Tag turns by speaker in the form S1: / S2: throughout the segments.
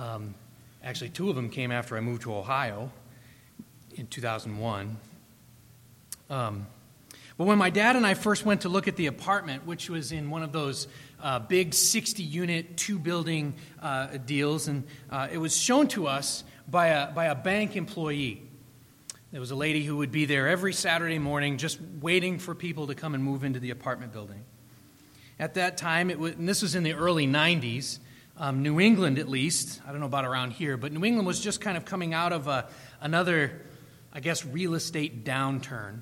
S1: Um, actually, two of them came after I moved to Ohio in 2001. Um, but when my dad and I first went to look at the apartment, which was in one of those uh, big 60 unit, two building uh, deals, and uh, it was shown to us by a, by a bank employee. There was a lady who would be there every Saturday morning just waiting for people to come and move into the apartment building. At that time, it was, and this was in the early 90s, um, New England at least, I don't know about around here, but New England was just kind of coming out of a, another, I guess, real estate downturn.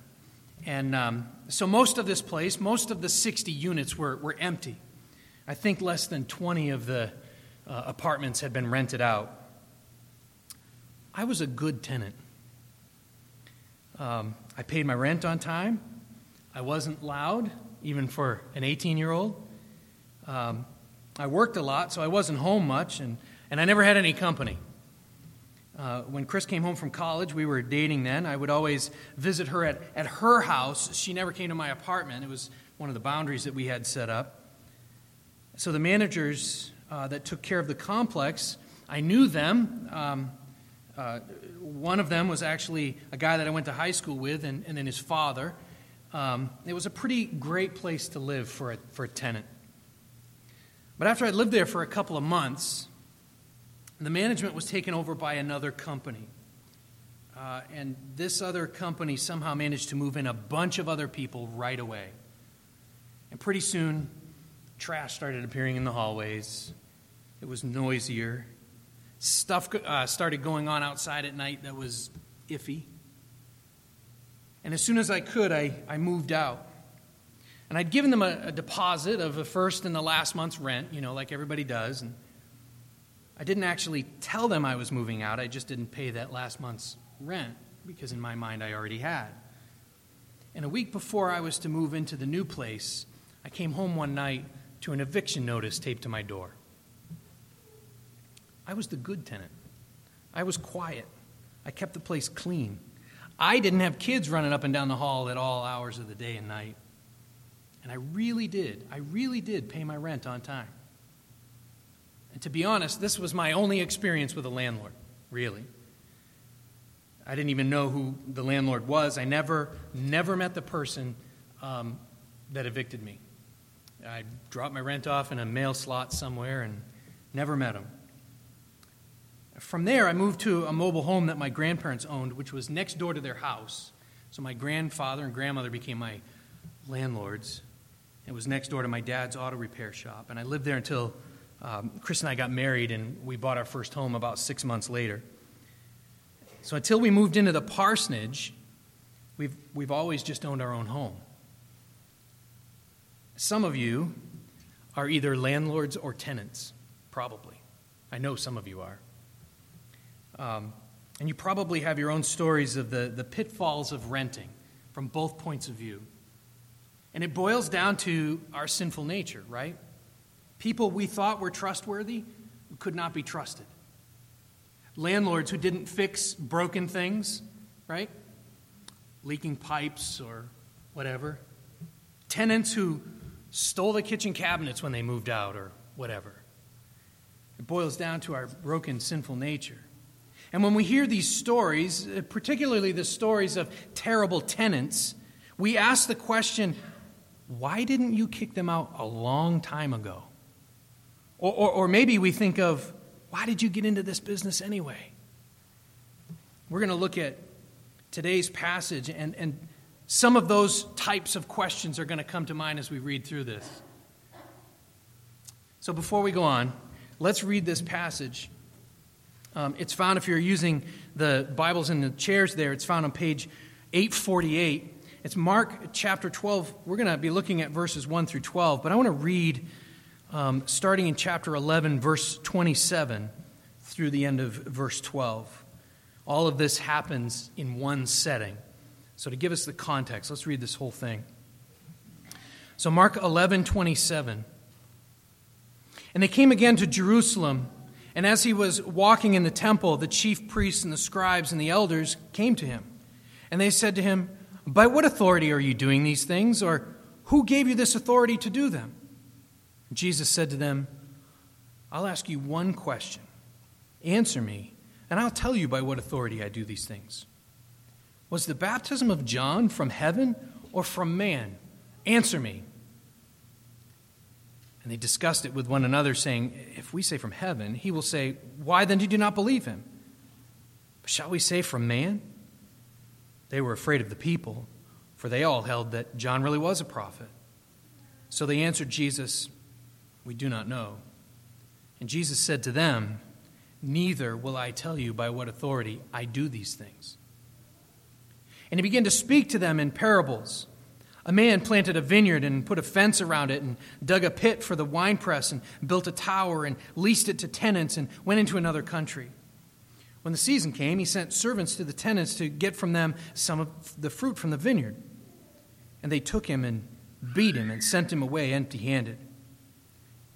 S1: And um, so most of this place, most of the 60 units were, were empty. I think less than 20 of the uh, apartments had been rented out. I was a good tenant. Um, I paid my rent on time. I wasn't loud, even for an 18 year old. Um, I worked a lot, so I wasn't home much, and, and I never had any company. Uh, when Chris came home from college, we were dating then. I would always visit her at, at her house. She never came to my apartment. It was one of the boundaries that we had set up. So the managers uh, that took care of the complex, I knew them. Um, uh, one of them was actually a guy that I went to high school with, and, and then his father. Um, it was a pretty great place to live for a, for a tenant. But after I'd lived there for a couple of months, the management was taken over by another company. Uh, and this other company somehow managed to move in a bunch of other people right away. And pretty soon, trash started appearing in the hallways. It was noisier. Stuff uh, started going on outside at night that was iffy. And as soon as I could, I, I moved out. And I'd given them a, a deposit of the first and the last month's rent, you know, like everybody does. And I didn't actually tell them I was moving out, I just didn't pay that last month's rent because in my mind I already had. And a week before I was to move into the new place, I came home one night to an eviction notice taped to my door. I was the good tenant. I was quiet. I kept the place clean. I didn't have kids running up and down the hall at all hours of the day and night. And I really did, I really did pay my rent on time. And to be honest, this was my only experience with a landlord, really. I didn't even know who the landlord was. I never, never met the person um, that evicted me. I dropped my rent off in a mail slot somewhere and never met him. From there, I moved to a mobile home that my grandparents owned, which was next door to their house. So my grandfather and grandmother became my landlords. It was next door to my dad's auto repair shop. And I lived there until um, Chris and I got married and we bought our first home about six months later. So until we moved into the parsonage, we've, we've always just owned our own home. Some of you are either landlords or tenants, probably. I know some of you are. Um, and you probably have your own stories of the, the pitfalls of renting from both points of view. And it boils down to our sinful nature, right? People we thought were trustworthy could not be trusted. Landlords who didn't fix broken things, right? Leaking pipes or whatever. Tenants who stole the kitchen cabinets when they moved out or whatever. It boils down to our broken, sinful nature. And when we hear these stories, particularly the stories of terrible tenants, we ask the question why didn't you kick them out a long time ago? Or, or, or maybe we think of, why did you get into this business anyway? We're going to look at today's passage, and, and some of those types of questions are going to come to mind as we read through this. So before we go on, let's read this passage. Um, it's found, if you're using the Bibles in the chairs there, it's found on page 848. It's Mark chapter 12. We're going to be looking at verses 1 through 12, but I want to read um, starting in chapter 11, verse 27, through the end of verse 12. All of this happens in one setting. So, to give us the context, let's read this whole thing. So, Mark 11, 27. And they came again to Jerusalem, and as he was walking in the temple, the chief priests and the scribes and the elders came to him. And they said to him, By what authority are you doing these things? Or who gave you this authority to do them? Jesus said to them, I'll ask you one question. Answer me, and I'll tell you by what authority I do these things. Was the baptism of John from heaven or from man? Answer me. And they discussed it with one another, saying, If we say from heaven, he will say, Why then did you not believe him? But shall we say from man? They were afraid of the people, for they all held that John really was a prophet. So they answered Jesus, We do not know. And Jesus said to them, Neither will I tell you by what authority I do these things. And he began to speak to them in parables. A man planted a vineyard and put a fence around it and dug a pit for the winepress and built a tower and leased it to tenants and went into another country. When the season came, he sent servants to the tenants to get from them some of the fruit from the vineyard. And they took him and beat him and sent him away empty handed.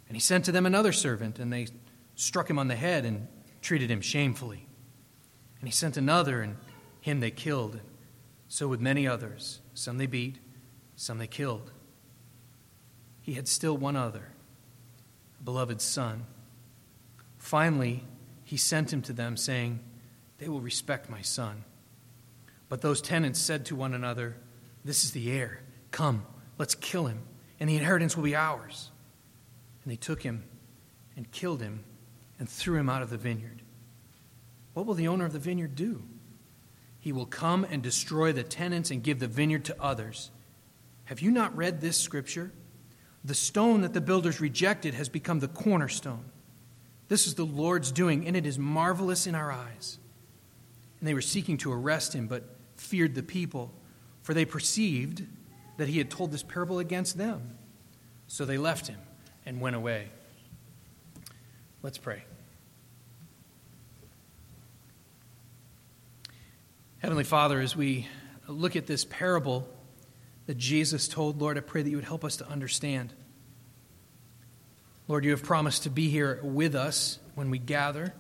S1: And he sent to them another servant, and they struck him on the head and treated him shamefully. And he sent another, and him they killed. And so with many others. Some they beat, some they killed. He had still one other, a beloved son. Finally, he sent him to them, saying, They will respect my son. But those tenants said to one another, This is the heir. Come, let's kill him, and the inheritance will be ours. And they took him and killed him and threw him out of the vineyard. What will the owner of the vineyard do? He will come and destroy the tenants and give the vineyard to others. Have you not read this scripture? The stone that the builders rejected has become the cornerstone. This is the Lord's doing, and it is marvelous in our eyes. And they were seeking to arrest him, but feared the people, for they perceived that he had told this parable against them. So they left him and went away. Let's pray. Heavenly Father, as we look at this parable that Jesus told, Lord, I pray that you would help us to understand. Lord, you have promised to be here with us when we gather.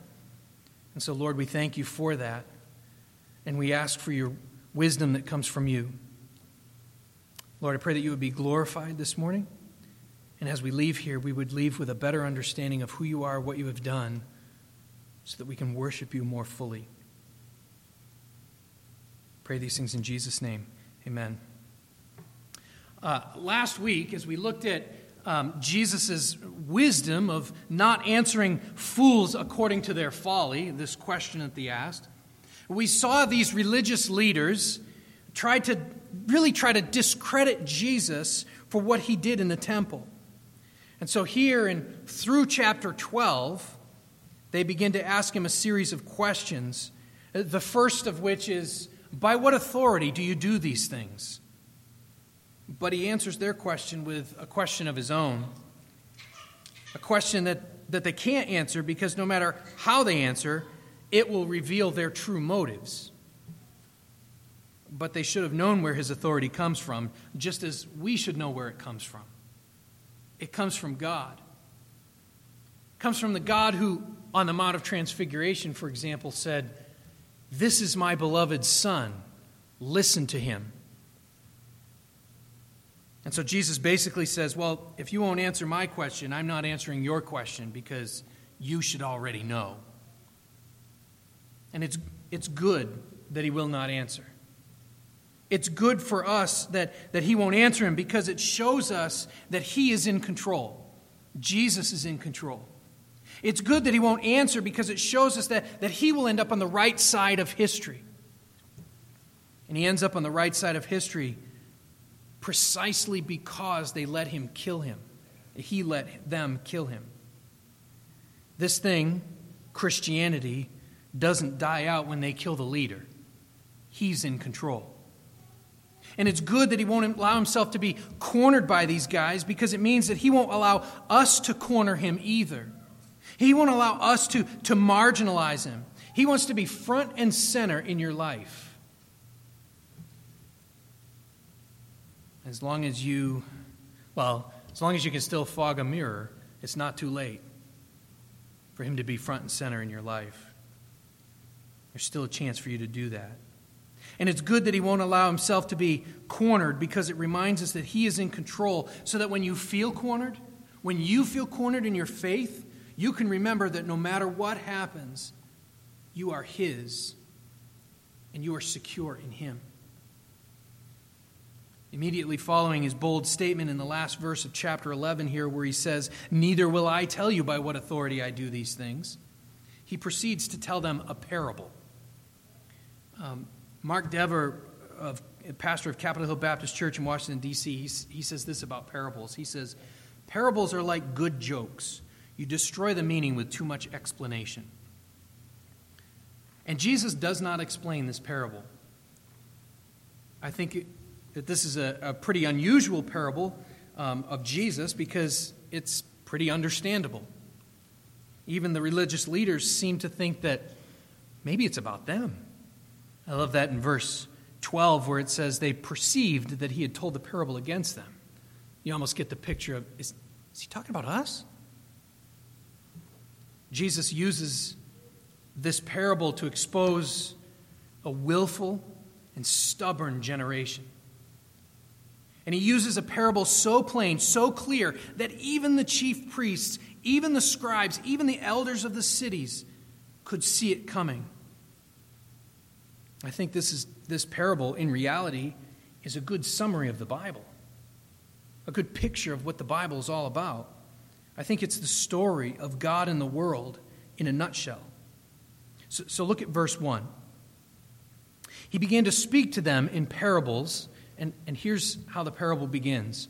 S1: And so, Lord, we thank you for that. And we ask for your wisdom that comes from you. Lord, I pray that you would be glorified this morning. And as we leave here, we would leave with a better understanding of who you are, what you have done, so that we can worship you more fully. Pray these things in Jesus' name. Amen. Uh, last week, as we looked at um, Jesus' wisdom of not answering fools according to their folly, this question that they asked. We saw these religious leaders try to really try to discredit Jesus for what he did in the temple. And so here in through chapter 12, they begin to ask him a series of questions. The first of which is, By what authority do you do these things? But he answers their question with a question of his own. A question that, that they can't answer because no matter how they answer, it will reveal their true motives. But they should have known where his authority comes from, just as we should know where it comes from. It comes from God. It comes from the God who, on the Mount of Transfiguration, for example, said, This is my beloved Son. Listen to him. And so Jesus basically says, Well, if you won't answer my question, I'm not answering your question because you should already know. And it's, it's good that he will not answer. It's good for us that, that he won't answer him because it shows us that he is in control. Jesus is in control. It's good that he won't answer because it shows us that, that he will end up on the right side of history. And he ends up on the right side of history precisely because they let him kill him. He let them kill him. This thing, Christianity, doesn't die out when they kill the leader. He's in control. And it's good that he won't allow himself to be cornered by these guys because it means that he won't allow us to corner him either. He won't allow us to, to marginalize him. He wants to be front and center in your life. As long as you, well, as long as you can still fog a mirror, it's not too late for Him to be front and center in your life. There's still a chance for you to do that. And it's good that He won't allow Himself to be cornered because it reminds us that He is in control so that when you feel cornered, when you feel cornered in your faith, you can remember that no matter what happens, you are His and you are secure in Him. Immediately following his bold statement in the last verse of chapter 11 here, where he says, Neither will I tell you by what authority I do these things, he proceeds to tell them a parable. Um, Mark Dever, of, pastor of Capitol Hill Baptist Church in Washington, D.C., he, he says this about parables. He says, Parables are like good jokes. You destroy the meaning with too much explanation. And Jesus does not explain this parable. I think it, that this is a, a pretty unusual parable um, of Jesus because it's pretty understandable. Even the religious leaders seem to think that maybe it's about them. I love that in verse 12 where it says they perceived that he had told the parable against them. You almost get the picture of is, is he talking about us? Jesus uses this parable to expose a willful and stubborn generation. And he uses a parable so plain, so clear, that even the chief priests, even the scribes, even the elders of the cities could see it coming. I think this, is, this parable, in reality, is a good summary of the Bible, a good picture of what the Bible is all about. I think it's the story of God and the world in a nutshell. So, so look at verse 1. He began to speak to them in parables and, and here's how the parable begins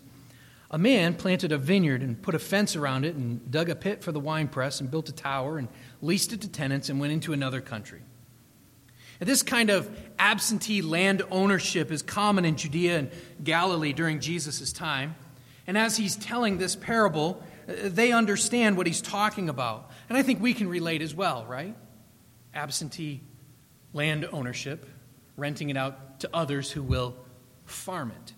S1: A man planted a vineyard and put a fence around it and dug a pit for the winepress and built a tower and leased it to tenants and went into another country. And this kind of absentee land ownership is common in Judea and Galilee during Jesus' time. And as he's telling this parable, uh, they understand what he's talking about. And I think we can relate as well, right? Absentee land ownership, renting it out to others who will farm it.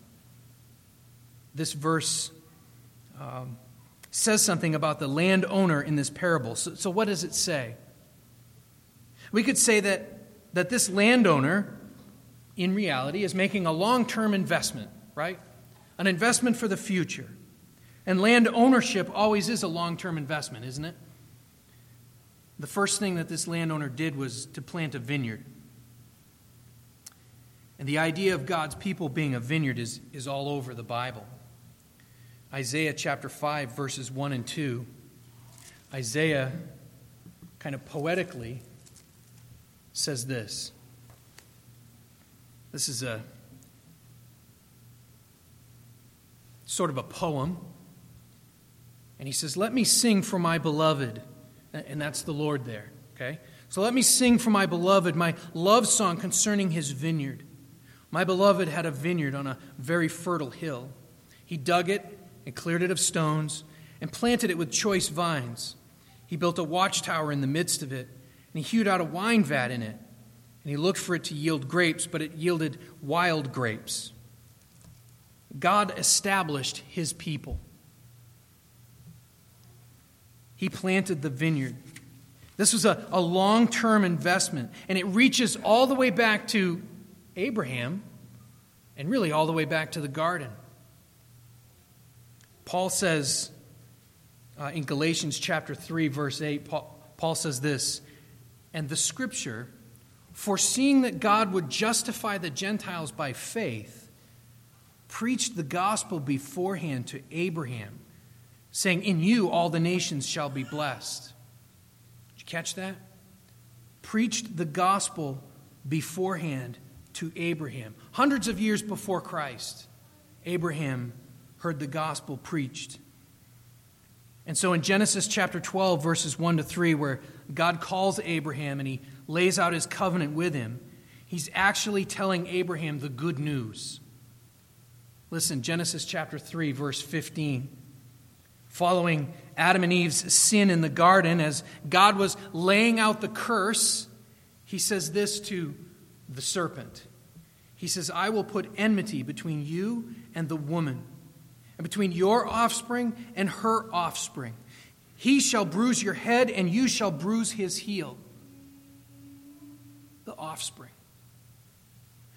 S1: This verse um, says something about the landowner in this parable. So, so, what does it say? We could say that, that this landowner, in reality, is making a long term investment, right? An investment for the future. And land ownership always is a long term investment, isn't it? The first thing that this landowner did was to plant a vineyard. And the idea of God's people being a vineyard is, is all over the Bible. Isaiah chapter 5, verses 1 and 2. Isaiah, kind of poetically, says this. This is a sort of a poem. And he says, Let me sing for my beloved. And that's the Lord there, okay? So let me sing for my beloved my love song concerning his vineyard. My beloved had a vineyard on a very fertile hill. He dug it and cleared it of stones and planted it with choice vines. He built a watchtower in the midst of it, and he hewed out a wine vat in it. And he looked for it to yield grapes, but it yielded wild grapes. God established his people. He planted the vineyard. This was a, a long term investment, and it reaches all the way back to Abraham, and really all the way back to the garden. Paul says uh, in Galatians chapter 3, verse 8, Paul, Paul says this, and the scripture, foreseeing that God would justify the Gentiles by faith, preached the gospel beforehand to Abraham, saying, In you all the nations shall be blessed. Did you catch that? Preached the gospel beforehand to Abraham. Hundreds of years before Christ, Abraham heard the gospel preached. And so in Genesis chapter 12, verses 1 to 3, where God calls Abraham and he lays out his covenant with him, he's actually telling Abraham the good news. Listen, Genesis chapter 3, verse 15. Following Adam and Eve's sin in the garden, as God was laying out the curse, he says this to the serpent. He says, I will put enmity between you and the woman, and between your offspring and her offspring. He shall bruise your head, and you shall bruise his heel. The offspring.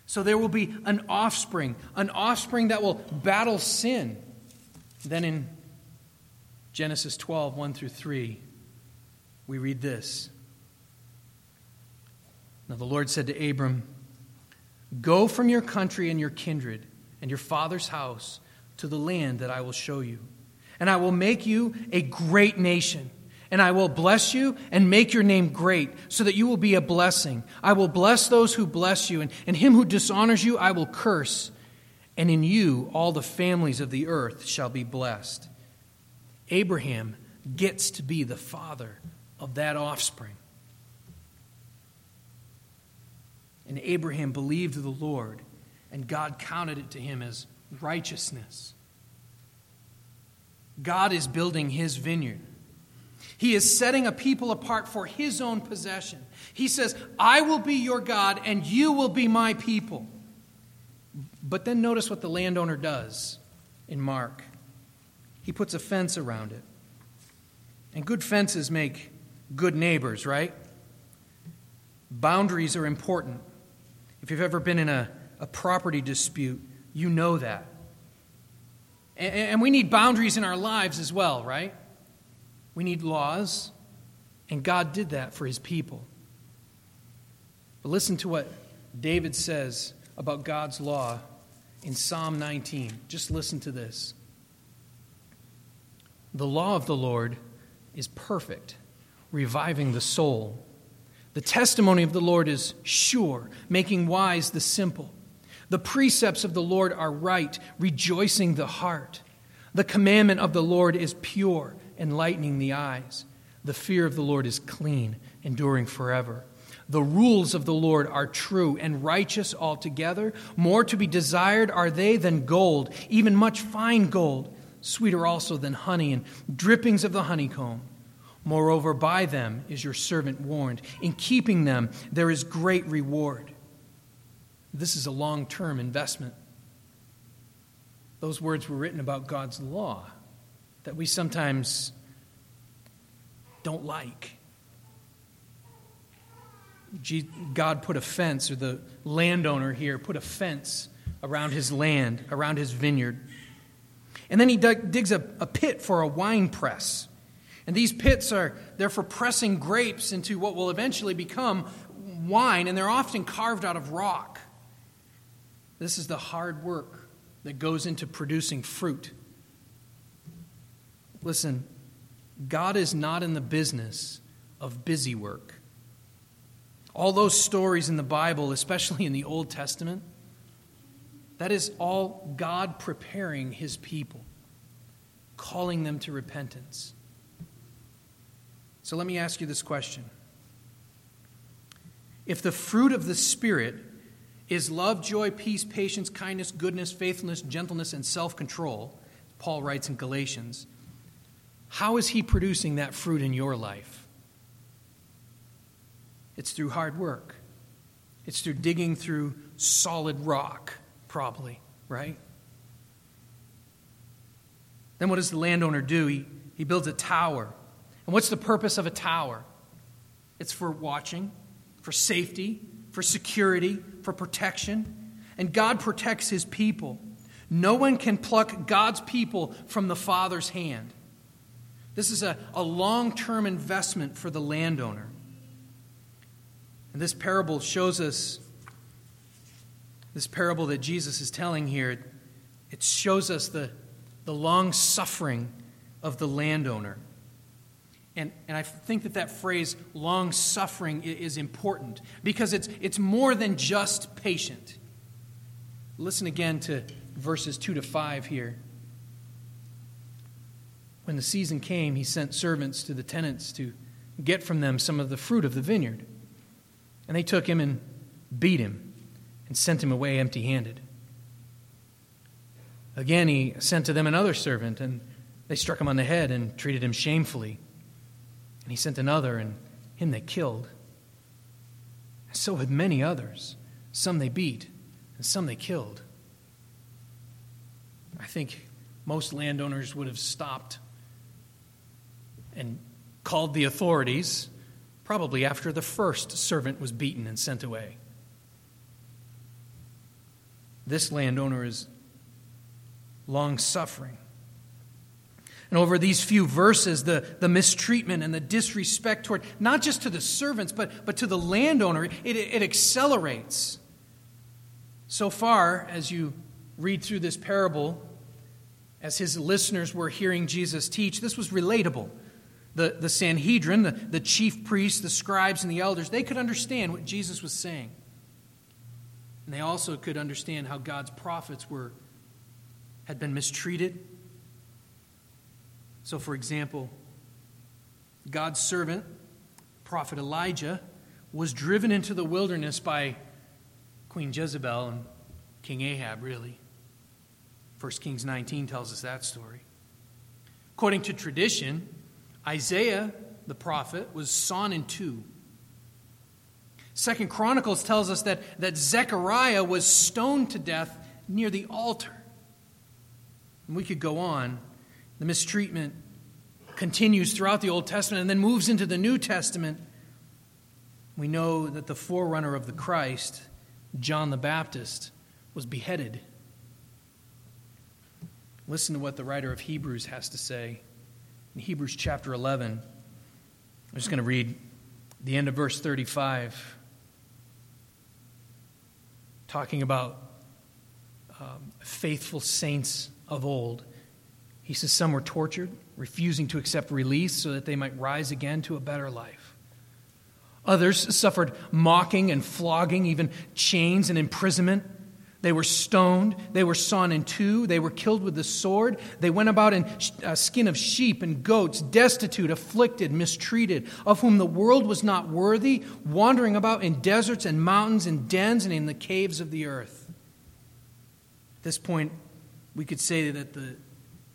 S1: So there will be an offspring, an offspring that will battle sin. Then in Genesis 12, 1 through 3, we read this. Now the Lord said to Abram, Go from your country and your kindred and your father's house to the land that I will show you. And I will make you a great nation. And I will bless you and make your name great, so that you will be a blessing. I will bless those who bless you, and, and him who dishonors you I will curse. And in you all the families of the earth shall be blessed. Abraham gets to be the father of that offspring. And Abraham believed the Lord, and God counted it to him as righteousness. God is building his vineyard. He is setting a people apart for his own possession. He says, I will be your God, and you will be my people. But then notice what the landowner does in Mark. He puts a fence around it. And good fences make good neighbors, right? Boundaries are important. If you've ever been in a, a property dispute, you know that. And, and we need boundaries in our lives as well, right? We need laws, and God did that for his people. But listen to what David says about God's law in Psalm 19. Just listen to this. The law of the Lord is perfect, reviving the soul. The testimony of the Lord is sure, making wise the simple. The precepts of the Lord are right, rejoicing the heart. The commandment of the Lord is pure, enlightening the eyes. The fear of the Lord is clean, enduring forever. The rules of the Lord are true and righteous altogether. More to be desired are they than gold, even much fine gold, sweeter also than honey and drippings of the honeycomb. Moreover, by them is your servant warned. In keeping them, there is great reward. This is a long term investment. Those words were written about God's law that we sometimes don't like. God put a fence, or the landowner here put a fence around his land, around his vineyard. And then he digs a, a pit for a wine press. And these pits are they're for pressing grapes into what will eventually become wine, and they're often carved out of rock. This is the hard work that goes into producing fruit. Listen, God is not in the business of busy work. All those stories in the Bible, especially in the Old Testament, that is all God preparing his people, calling them to repentance. So let me ask you this question. If the fruit of the Spirit is love, joy, peace, patience, kindness, goodness, faithfulness, gentleness, and self control, Paul writes in Galatians, how is he producing that fruit in your life? It's through hard work, it's through digging through solid rock, probably, right? Then what does the landowner do? He, he builds a tower and what's the purpose of a tower? It's for watching, for safety, for security, for protection. And God protects his people. No one can pluck God's people from the Father's hand. This is a, a long term investment for the landowner. And this parable shows us, this parable that Jesus is telling here, it shows us the, the long suffering of the landowner. And, and I think that that phrase, long suffering, is important because it's, it's more than just patient. Listen again to verses 2 to 5 here. When the season came, he sent servants to the tenants to get from them some of the fruit of the vineyard. And they took him and beat him and sent him away empty handed. Again, he sent to them another servant, and they struck him on the head and treated him shamefully. And he sent another, and him they killed. And so with many others. Some they beat, and some they killed. I think most landowners would have stopped and called the authorities probably after the first servant was beaten and sent away. This landowner is long suffering. And over these few verses, the, the mistreatment and the disrespect toward not just to the servants, but, but to the landowner, it, it accelerates. So far, as you read through this parable, as his listeners were hearing Jesus teach, this was relatable. The, the Sanhedrin, the, the chief priests, the scribes, and the elders, they could understand what Jesus was saying. And they also could understand how God's prophets were, had been mistreated so, for example, God's servant, prophet Elijah, was driven into the wilderness by Queen Jezebel and King Ahab, really. 1 Kings 19 tells us that story. According to tradition, Isaiah, the prophet, was sawn in two. Second Chronicles tells us that, that Zechariah was stoned to death near the altar. And we could go on, the mistreatment continues throughout the Old Testament and then moves into the New Testament. We know that the forerunner of the Christ, John the Baptist, was beheaded. Listen to what the writer of Hebrews has to say. In Hebrews chapter 11, I'm just going to read the end of verse 35, talking about um, faithful saints of old. He says some were tortured, refusing to accept release so that they might rise again to a better life. Others suffered mocking and flogging, even chains and imprisonment. They were stoned. They were sawn in two. They were killed with the sword. They went about in uh, skin of sheep and goats, destitute, afflicted, mistreated, of whom the world was not worthy, wandering about in deserts and mountains and dens and in the caves of the earth. At this point, we could say that the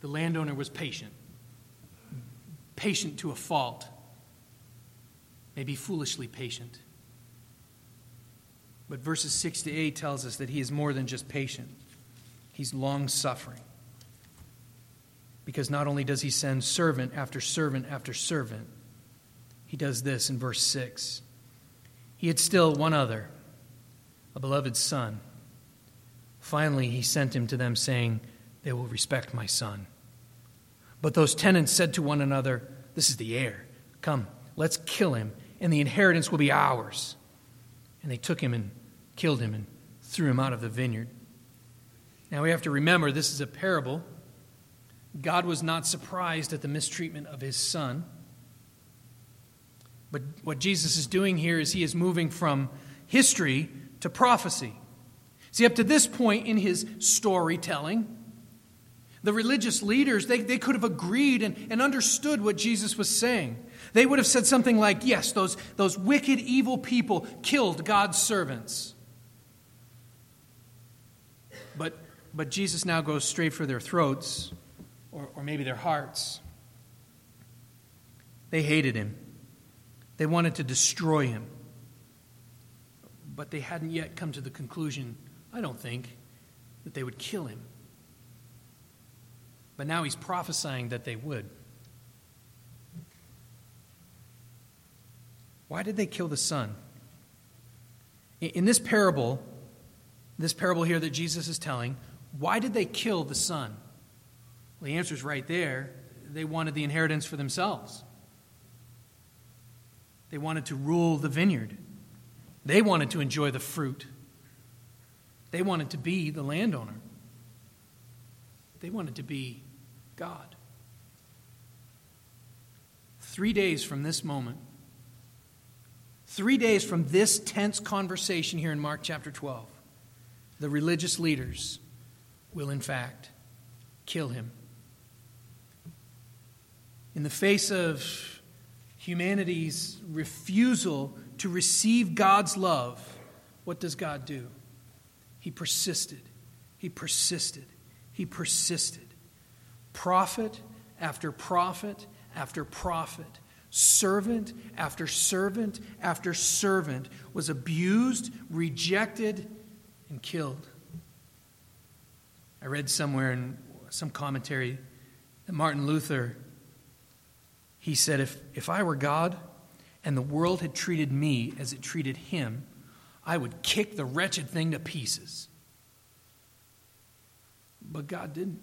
S1: the landowner was patient, patient to a fault, maybe foolishly patient. But verses 6 to 8 tells us that he is more than just patient, he's long suffering. Because not only does he send servant after servant after servant, he does this in verse 6. He had still one other, a beloved son. Finally, he sent him to them, saying, They will respect my son. But those tenants said to one another, This is the heir. Come, let's kill him, and the inheritance will be ours. And they took him and killed him and threw him out of the vineyard. Now we have to remember this is a parable. God was not surprised at the mistreatment of his son. But what Jesus is doing here is he is moving from history to prophecy. See, up to this point in his storytelling, the religious leaders, they, they could have agreed and, and understood what Jesus was saying. They would have said something like, Yes, those, those wicked, evil people killed God's servants. But, but Jesus now goes straight for their throats, or, or maybe their hearts. They hated him, they wanted to destroy him. But they hadn't yet come to the conclusion, I don't think, that they would kill him. But now he's prophesying that they would. Why did they kill the son? In this parable, this parable here that Jesus is telling, why did they kill the son? Well, the answer is right there. They wanted the inheritance for themselves. They wanted to rule the vineyard. They wanted to enjoy the fruit. They wanted to be the landowner. They wanted to be God. Three days from this moment, three days from this tense conversation here in Mark chapter 12, the religious leaders will, in fact, kill him. In the face of humanity's refusal to receive God's love, what does God do? He persisted. He persisted. He persisted. Prophet after prophet after prophet, servant after servant after servant was abused, rejected, and killed. I read somewhere in some commentary that Martin Luther he said if if I were God and the world had treated me as it treated him, I would kick the wretched thing to pieces. But God didn't.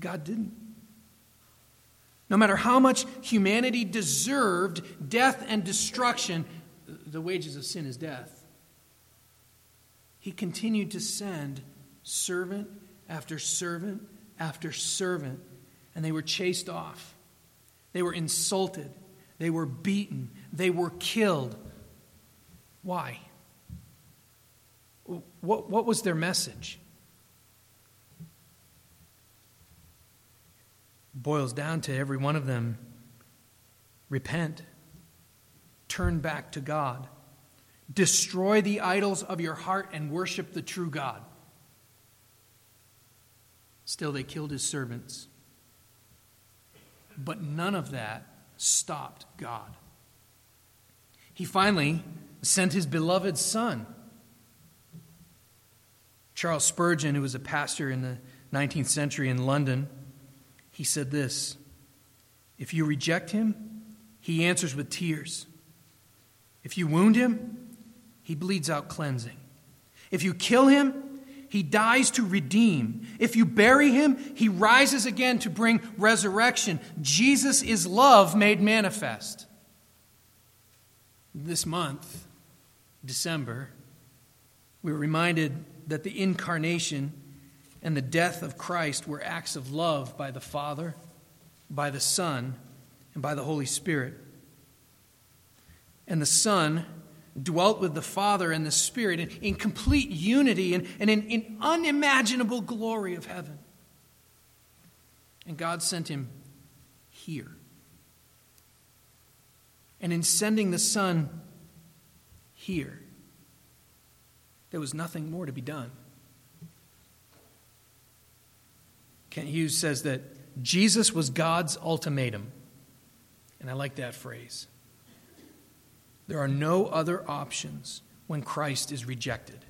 S1: God didn't. No matter how much humanity deserved death and destruction, the wages of sin is death. He continued to send servant after servant after servant, and they were chased off. They were insulted. They were beaten. They were killed. Why? What, what was their message? Boils down to every one of them repent, turn back to God, destroy the idols of your heart, and worship the true God. Still, they killed his servants. But none of that stopped God. He finally sent his beloved son. Charles Spurgeon, who was a pastor in the 19th century in London, he said this If you reject him, he answers with tears. If you wound him, he bleeds out cleansing. If you kill him, he dies to redeem. If you bury him, he rises again to bring resurrection. Jesus is love made manifest. This month, December, we were reminded that the incarnation and the death of Christ were acts of love by the Father, by the Son, and by the Holy Spirit. And the Son dwelt with the Father and the Spirit in, in complete unity and, and in, in unimaginable glory of heaven. And God sent him here. And in sending the Son here, there was nothing more to be done. Kent Hughes says that Jesus was God's ultimatum. And I like that phrase. There are no other options when Christ is rejected.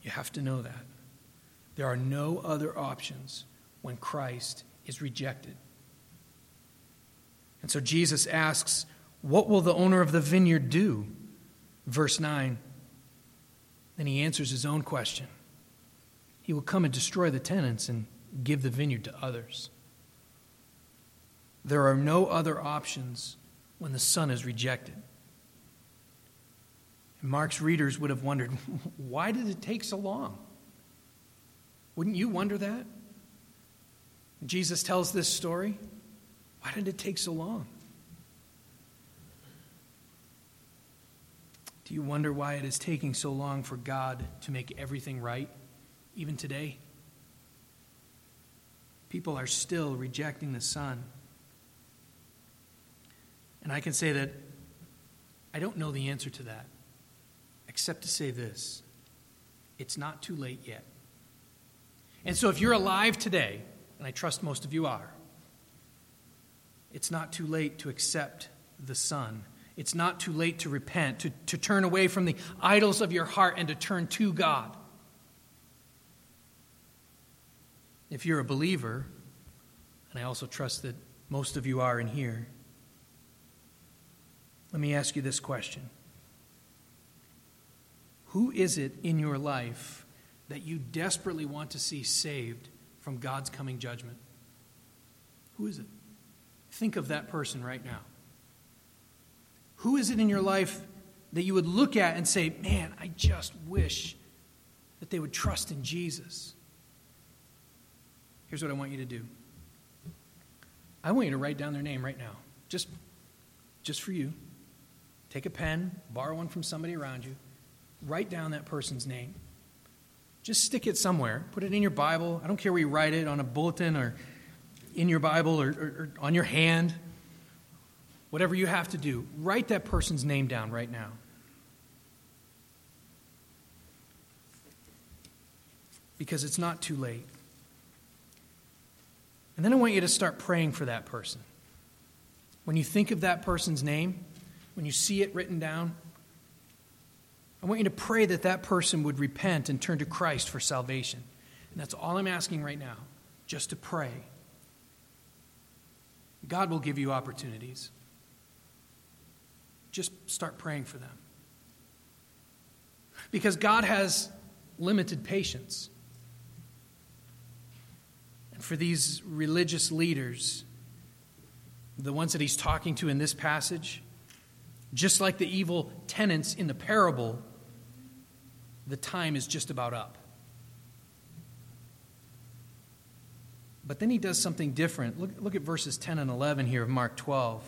S1: You have to know that. There are no other options when Christ is rejected. And so Jesus asks, What will the owner of the vineyard do? Verse 9. Then he answers his own question He will come and destroy the tenants and give the vineyard to others. There are no other options when the Son is rejected. And Mark's readers would have wondered why did it take so long? Wouldn't you wonder that? Jesus tells this story. Why did it take so long? Do you wonder why it is taking so long for God to make everything right, even today? People are still rejecting the Son. And I can say that I don't know the answer to that, except to say this it's not too late yet. And so if you're alive today, and I trust most of you are, it's not too late to accept the Son. It's not too late to repent, to, to turn away from the idols of your heart and to turn to God. If you're a believer, and I also trust that most of you are in here, let me ask you this question Who is it in your life that you desperately want to see saved from God's coming judgment? Who is it? Think of that person right now. Who is it in your life that you would look at and say, Man, I just wish that they would trust in Jesus? Here's what I want you to do I want you to write down their name right now, just, just for you. Take a pen, borrow one from somebody around you, write down that person's name. Just stick it somewhere. Put it in your Bible. I don't care where you write it on a bulletin or in your Bible or, or, or on your hand. Whatever you have to do, write that person's name down right now. Because it's not too late. And then I want you to start praying for that person. When you think of that person's name, when you see it written down, I want you to pray that that person would repent and turn to Christ for salvation. And that's all I'm asking right now, just to pray. God will give you opportunities. Just start praying for them. Because God has limited patience. For these religious leaders, the ones that he's talking to in this passage, just like the evil tenants in the parable, the time is just about up. But then he does something different. Look, look at verses 10 and 11 here of Mark 12.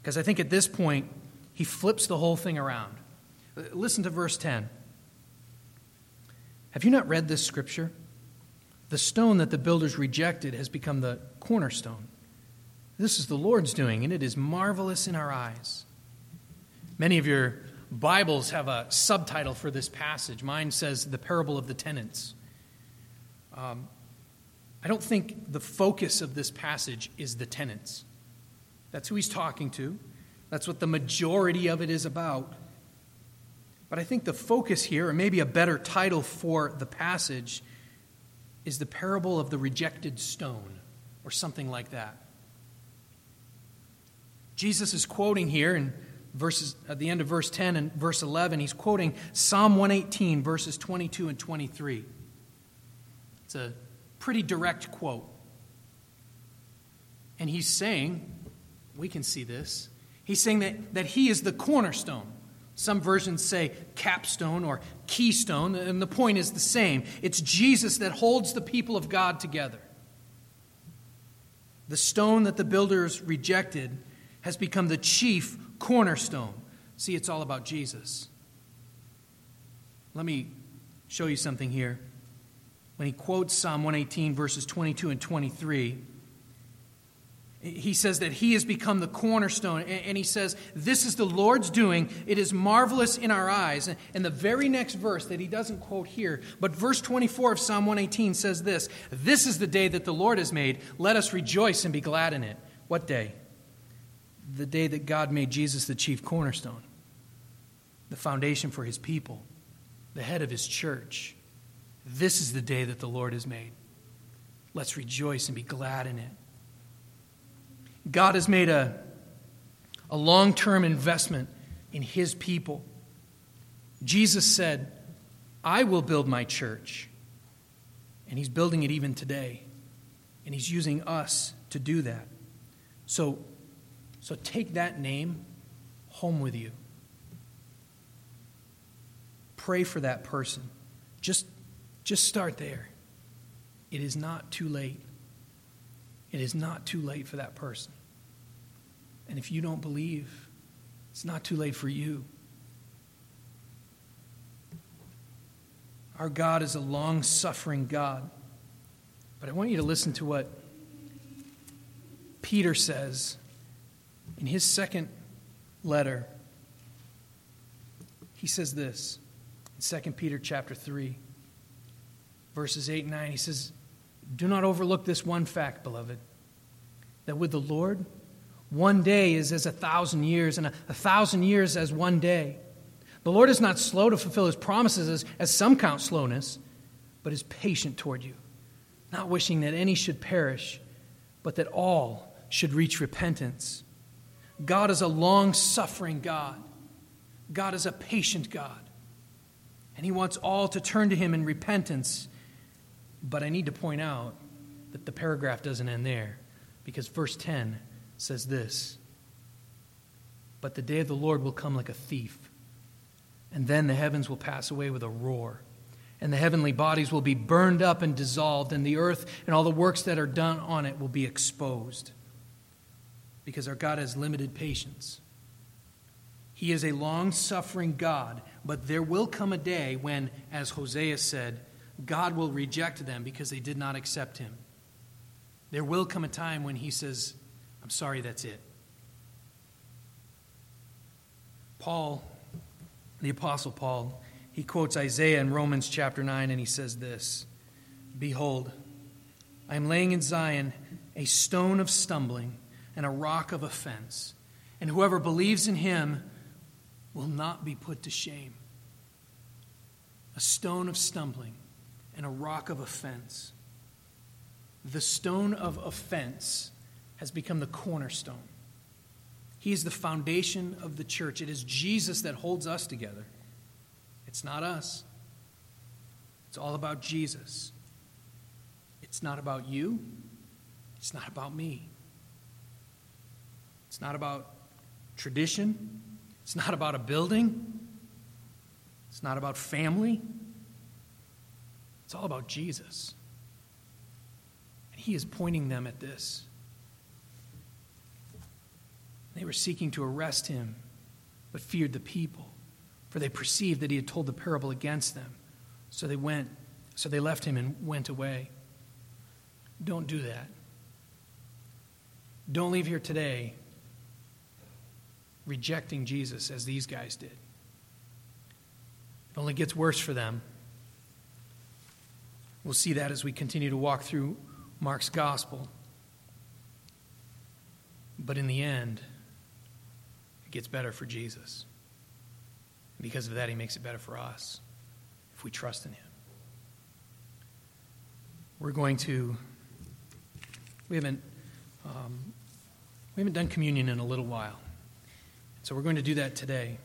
S1: Because I think at this point, he flips the whole thing around. Listen to verse 10. Have you not read this scripture? The stone that the builders rejected has become the cornerstone. This is the Lord's doing, and it is marvelous in our eyes. Many of your Bibles have a subtitle for this passage. Mine says, The Parable of the Tenants. Um, I don't think the focus of this passage is the tenants. That's who he's talking to, that's what the majority of it is about. But I think the focus here, or maybe a better title for the passage, is the parable of the rejected stone, or something like that. Jesus is quoting here in verses at the end of verse 10 and verse 11, he's quoting Psalm 118, verses 22 and 23. It's a pretty direct quote. And he's saying, we can see this, he's saying that, that he is the cornerstone. Some versions say capstone or keystone, and the point is the same. It's Jesus that holds the people of God together. The stone that the builders rejected has become the chief cornerstone. See, it's all about Jesus. Let me show you something here. When he quotes Psalm 118, verses 22 and 23, he says that he has become the cornerstone. And he says, This is the Lord's doing. It is marvelous in our eyes. And the very next verse that he doesn't quote here, but verse 24 of Psalm 118 says this This is the day that the Lord has made. Let us rejoice and be glad in it. What day? The day that God made Jesus the chief cornerstone, the foundation for his people, the head of his church. This is the day that the Lord has made. Let's rejoice and be glad in it. God has made a, a long term investment in his people. Jesus said, I will build my church. And he's building it even today. And he's using us to do that. So, so take that name home with you. Pray for that person. Just, just start there. It is not too late. It is not too late for that person. And if you don't believe, it's not too late for you. Our God is a long suffering God. But I want you to listen to what Peter says in his second letter. He says this in 2 Peter chapter 3 verses 8 and 9 he says do not overlook this one fact beloved that with the Lord one day is as a thousand years, and a, a thousand years as one day. The Lord is not slow to fulfill his promises, as, as some count slowness, but is patient toward you, not wishing that any should perish, but that all should reach repentance. God is a long suffering God. God is a patient God. And He wants all to turn to Him in repentance. But I need to point out that the paragraph doesn't end there because verse 10 says this But the day of the Lord will come like a thief, and then the heavens will pass away with a roar, and the heavenly bodies will be burned up and dissolved, and the earth and all the works that are done on it will be exposed. Because our God has limited patience. He is a long suffering God, but there will come a day when, as Hosea said, God will reject them because they did not accept him. There will come a time when he says, I'm sorry, that's it. Paul, the Apostle Paul, he quotes Isaiah in Romans chapter 9, and he says this Behold, I am laying in Zion a stone of stumbling and a rock of offense, and whoever believes in him will not be put to shame. A stone of stumbling and a rock of offense. The stone of offense has become the cornerstone. He is the foundation of the church. It is Jesus that holds us together. It's not us, it's all about Jesus. It's not about you. It's not about me. It's not about tradition. It's not about a building. It's not about family. It's all about Jesus. And he is pointing them at this. They were seeking to arrest him, but feared the people, for they perceived that he had told the parable against them. So they went, so they left him and went away. Don't do that. Don't leave here today rejecting Jesus as these guys did. It only gets worse for them. We'll see that as we continue to walk through Mark's gospel. But in the end, gets better for Jesus. Because of that, he makes it better for us if we trust in him. We're going to, we haven't, um, we haven't done communion in a little while. So we're going to do that today.